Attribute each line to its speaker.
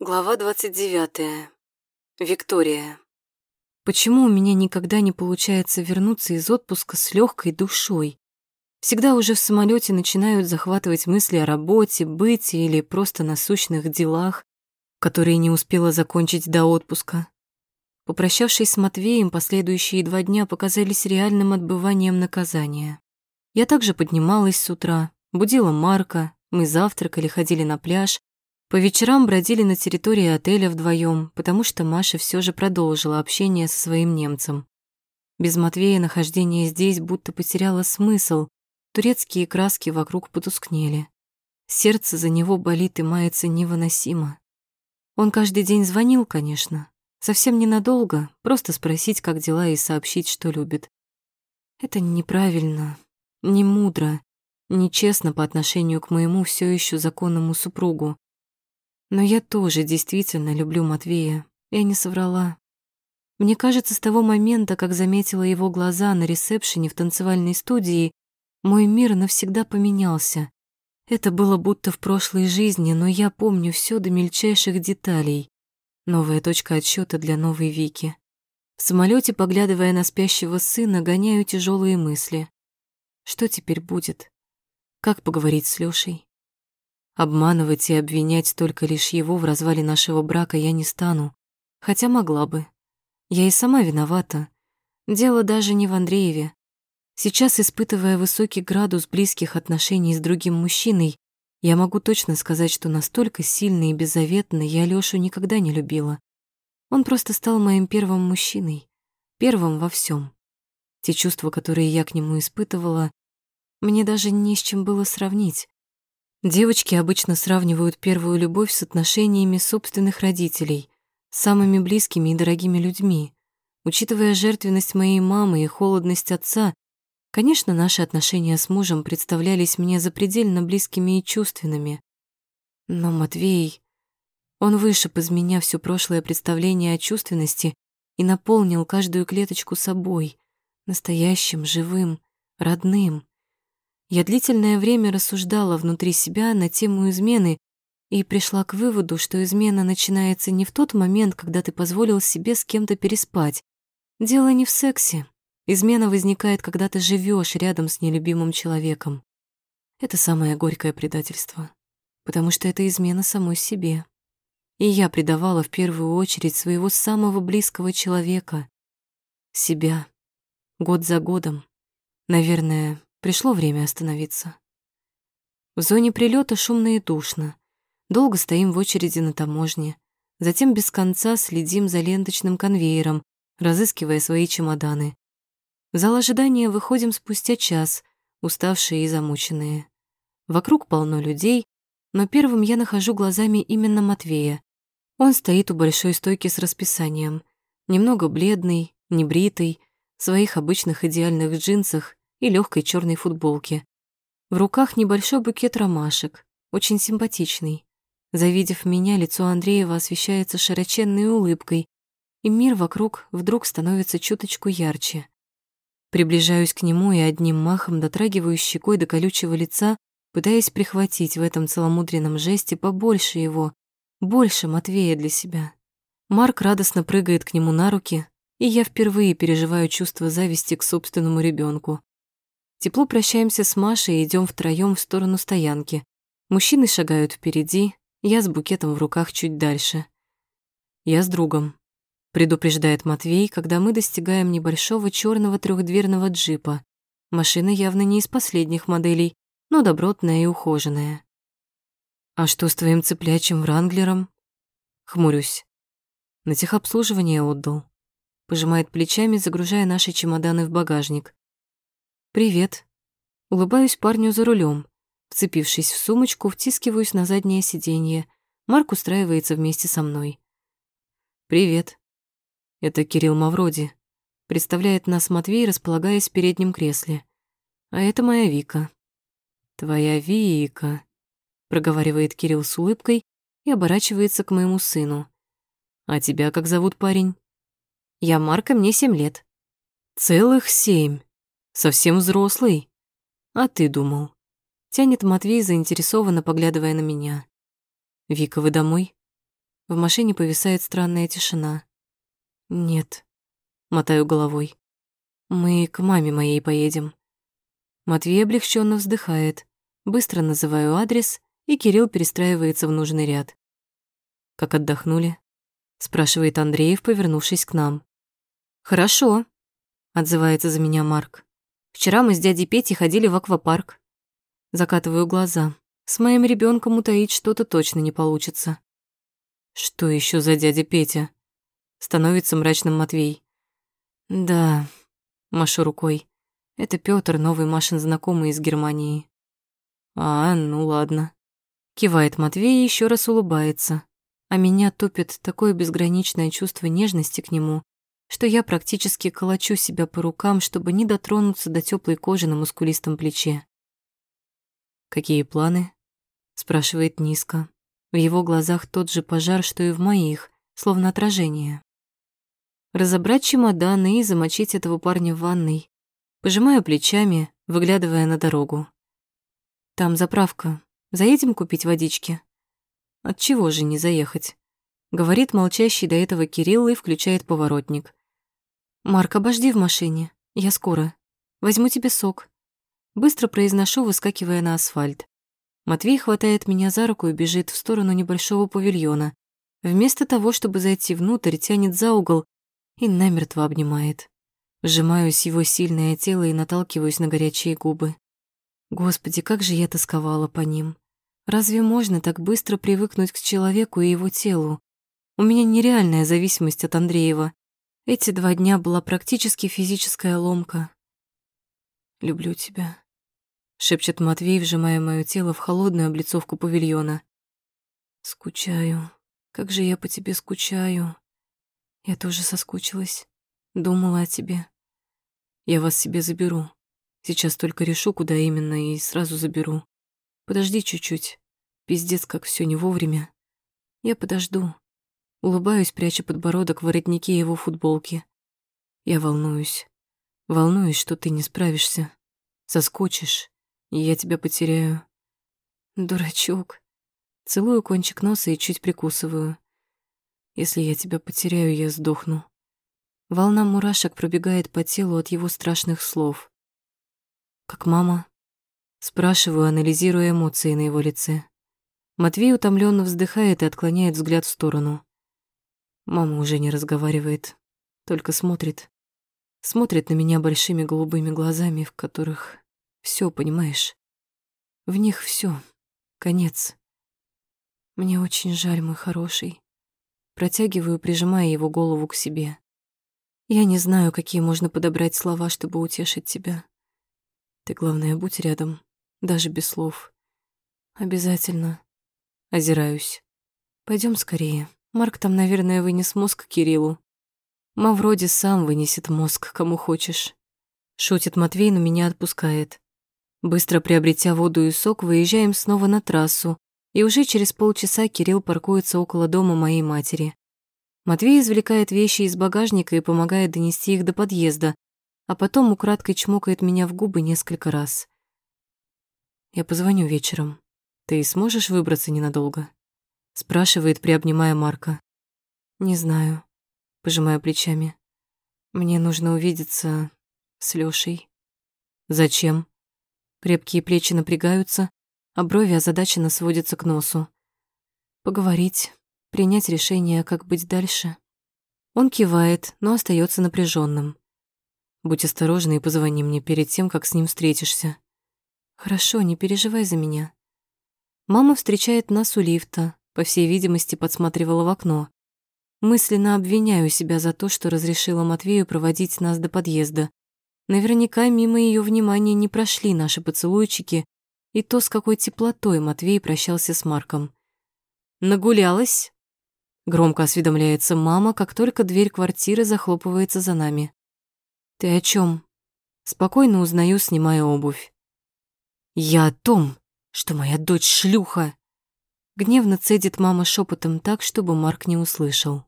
Speaker 1: Глава 29. Виктория.
Speaker 2: Почему у меня никогда не получается вернуться из отпуска с легкой душой? Всегда уже в самолете начинают захватывать мысли о работе, быте или просто насущных делах, которые не успела закончить до отпуска. Попрощавшись с Матвеем, последующие два дня показались реальным отбыванием наказания. Я также поднималась с утра, будила Марка, мы завтракали, ходили на пляж, по вечерам бродили на территории отеля вдвоем, потому что Маша все же продолжила общение со своим немцем. Без Матвея нахождение здесь будто потеряло смысл, турецкие краски вокруг потускнели. Сердце за него болит и мается невыносимо. Он каждый день звонил, конечно, совсем ненадолго, просто спросить, как дела, и сообщить, что любит. Это неправильно, не мудро, нечестно по отношению к моему все еще законному супругу. Но я тоже действительно люблю Матвея. Я не соврала. Мне кажется, с того момента, как заметила его глаза на ресепшене в танцевальной студии, мой мир навсегда поменялся. Это было будто в прошлой жизни, но я помню все до мельчайших деталей. Новая точка отсчета для новой Вики. В самолете, поглядывая на спящего сына, гоняю тяжелые мысли. Что теперь будет? Как поговорить с Лёшей? Обманывать и обвинять только лишь его в развале нашего брака я не стану, хотя могла бы. Я и сама виновата. Дело даже не в Андрееве. Сейчас, испытывая высокий градус близких отношений с другим мужчиной, я могу точно сказать, что настолько сильно и беззаветно я Лёшу никогда не любила. Он просто стал моим первым мужчиной, первым во всем. Те чувства, которые я к нему испытывала, мне даже не с чем было сравнить. Девочки обычно сравнивают первую любовь с отношениями собственных родителей, самыми близкими и дорогими людьми. Учитывая жертвенность моей мамы и холодность отца, конечно, наши отношения с мужем представлялись мне запредельно близкими и чувственными. Но Матвей... Он вышиб из меня все прошлое представление о чувственности и наполнил каждую клеточку собой, настоящим, живым, родным. Я длительное время рассуждала внутри себя на тему измены и пришла к выводу, что измена начинается не в тот момент, когда ты позволил себе с кем-то переспать. Дело не в сексе. Измена возникает, когда ты живешь рядом с нелюбимым человеком. Это самое горькое предательство, потому что это измена самой себе. И я предавала в первую очередь своего самого близкого человека, себя, год за годом. Наверное, Пришло время остановиться. В зоне прилета шумно и душно. Долго стоим в очереди на таможне. Затем без конца следим за ленточным конвейером, разыскивая свои чемоданы. В зал ожидания выходим спустя час, уставшие и замученные. Вокруг полно людей, но первым я нахожу глазами именно Матвея. Он стоит у большой стойки с расписанием. Немного бледный, небритый, в своих обычных идеальных джинсах и легкой черной футболке. В руках небольшой букет ромашек, очень симпатичный. Завидев меня, лицо Андреева освещается широченной улыбкой, и мир вокруг вдруг становится чуточку ярче. Приближаюсь к нему и одним махом дотрагиваю щекой до колючего лица, пытаясь прихватить в этом целомудренном жесте побольше его, больше Матвея для себя. Марк радостно прыгает к нему на руки, и я впервые переживаю чувство зависти к собственному ребенку. Тепло прощаемся с Машей и идем втроем в сторону стоянки. Мужчины шагают впереди, я с букетом в руках чуть дальше. Я с другом, предупреждает Матвей, когда мы достигаем небольшого черного трехдверного джипа. Машина явно не из последних моделей, но добротная и ухоженная. «А что с твоим цыплячьим Вранглером?» Хмурюсь. На техобслуживание отдал. Пожимает плечами, загружая наши чемоданы в багажник. «Привет». Улыбаюсь парню за рулем. Вцепившись в сумочку, втискиваюсь на заднее сиденье. Марк устраивается вместе со мной. «Привет». Это Кирилл Мавроди. Представляет нас Матвей, располагаясь в переднем кресле. А это моя Вика. «Твоя Вика», — проговаривает Кирилл с улыбкой и оборачивается к моему сыну. «А тебя как зовут, парень?» «Я Марка, мне семь лет». «Целых семь?» Совсем взрослый. А ты думал? Тянет Матвей, заинтересованно поглядывая на меня. Вика, вы домой? В машине повисает странная тишина. «Нет», — мотаю головой. «Мы к маме моей поедем». Матвей облегченно вздыхает. Быстро называю адрес, и Кирилл перестраивается в нужный ряд. «Как отдохнули?» — спрашивает Андреев, повернувшись к нам. «Хорошо», — отзывается за меня Марк. «Вчера мы с дядей Петей ходили в аквапарк». Закатываю глаза. С моим ребенком утаить что-то точно не получится. «Что еще за дядя Петя?» Становится мрачным Матвей. «Да», — машу рукой. «Это Пётр, новый Машин знакомый из Германии». «А, ну ладно». Кивает Матвей и еще раз улыбается. А меня топит такое безграничное чувство нежности к нему, что я практически колочу себя по рукам, чтобы не дотронуться до теплой кожи на мускулистом плече. «Какие планы?» — спрашивает низко. В его глазах тот же пожар, что и в моих, словно отражение. Разобрать чемоданы и замочить этого парня в ванной. Пожимаю плечами, выглядывая на дорогу. Там заправка. Заедем купить водички? От чего же не заехать? Говорит молчащий до этого Кирилл и включает поворотник. «Марк, обожди в машине. Я скоро. Возьму тебе сок». Быстро произношу, выскакивая на асфальт. Матвей хватает меня за руку и бежит в сторону небольшого павильона. Вместо того, чтобы зайти внутрь, тянет за угол и намертво обнимает. Сжимаюсь его сильное тело и наталкиваюсь на горячие губы. Господи, как же я тосковала по ним. Разве можно так быстро привыкнуть к человеку и его телу? У меня нереальная зависимость от Андреева. Эти два дня была практически физическая ломка. «Люблю тебя», — шепчет Матвей, вжимая моё тело в холодную облицовку павильона. «Скучаю. Как же я по тебе скучаю. Я тоже соскучилась. Думала о тебе. Я вас себе заберу. Сейчас только решу, куда именно, и сразу заберу. Подожди чуть-чуть. Пиздец, как всё не вовремя. Я подожду. Улыбаюсь, пряча подбородок в воротнике его футболки. Я волнуюсь. Волнуюсь, что ты не справишься. Соскочишь, и я тебя потеряю. Дурачок. Целую кончик носа и чуть прикусываю. Если я тебя потеряю, я сдохну. Волна мурашек пробегает по телу от его страшных слов. Как мама? Спрашиваю, анализируя эмоции на его лице. Матвей утомленно вздыхает и отклоняет взгляд в сторону. Мама уже не разговаривает, только смотрит. Смотрит на меня большими голубыми глазами, в которых все, понимаешь? В них все, конец. Мне очень жаль, мой хороший. Протягиваю, прижимая его голову к себе. Я не знаю, какие можно подобрать слова, чтобы утешить тебя. Ты, главное, будь рядом, даже без слов. Обязательно. Озираюсь. Пойдем скорее. Марк там, наверное, вынес мозг Кириллу. Мавроди сам вынесет мозг, кому хочешь. Шутит Матвей, но меня отпускает. Быстро приобретя воду и сок, выезжаем снова на трассу, и уже через полчаса Кирилл паркуется около дома моей матери. Матвей извлекает вещи из багажника и помогает донести их до подъезда, а потом украдкой чмокает меня в губы несколько раз. «Я позвоню вечером. Ты сможешь выбраться ненадолго?» Спрашивает, приобнимая Марка. Не знаю, пожимая плечами. Мне нужно увидеться с Лёшей. Зачем? Крепкие плечи напрягаются, а брови озадаченно сводятся к носу. Поговорить, принять решение, как быть дальше. Он кивает, но остается напряженным. Будь осторожна и позвони мне перед тем, как с ним встретишься. Хорошо, не переживай за меня. Мама встречает нас у лифта, по всей видимости, подсматривала в окно. Мысленно обвиняю себя за то, что разрешила Матвею проводить нас до подъезда. Наверняка мимо ее внимания не прошли наши поцелуйчики и то, с какой теплотой Матвей прощался с Марком. «Нагулялась?» Громко осведомляется мама, как только дверь квартиры захлопывается за нами. «Ты о чем? Спокойно узнаю, снимая обувь. «Я о том, что моя дочь шлюха!» Гневно цедит мама шепотом так, чтобы Марк не услышал.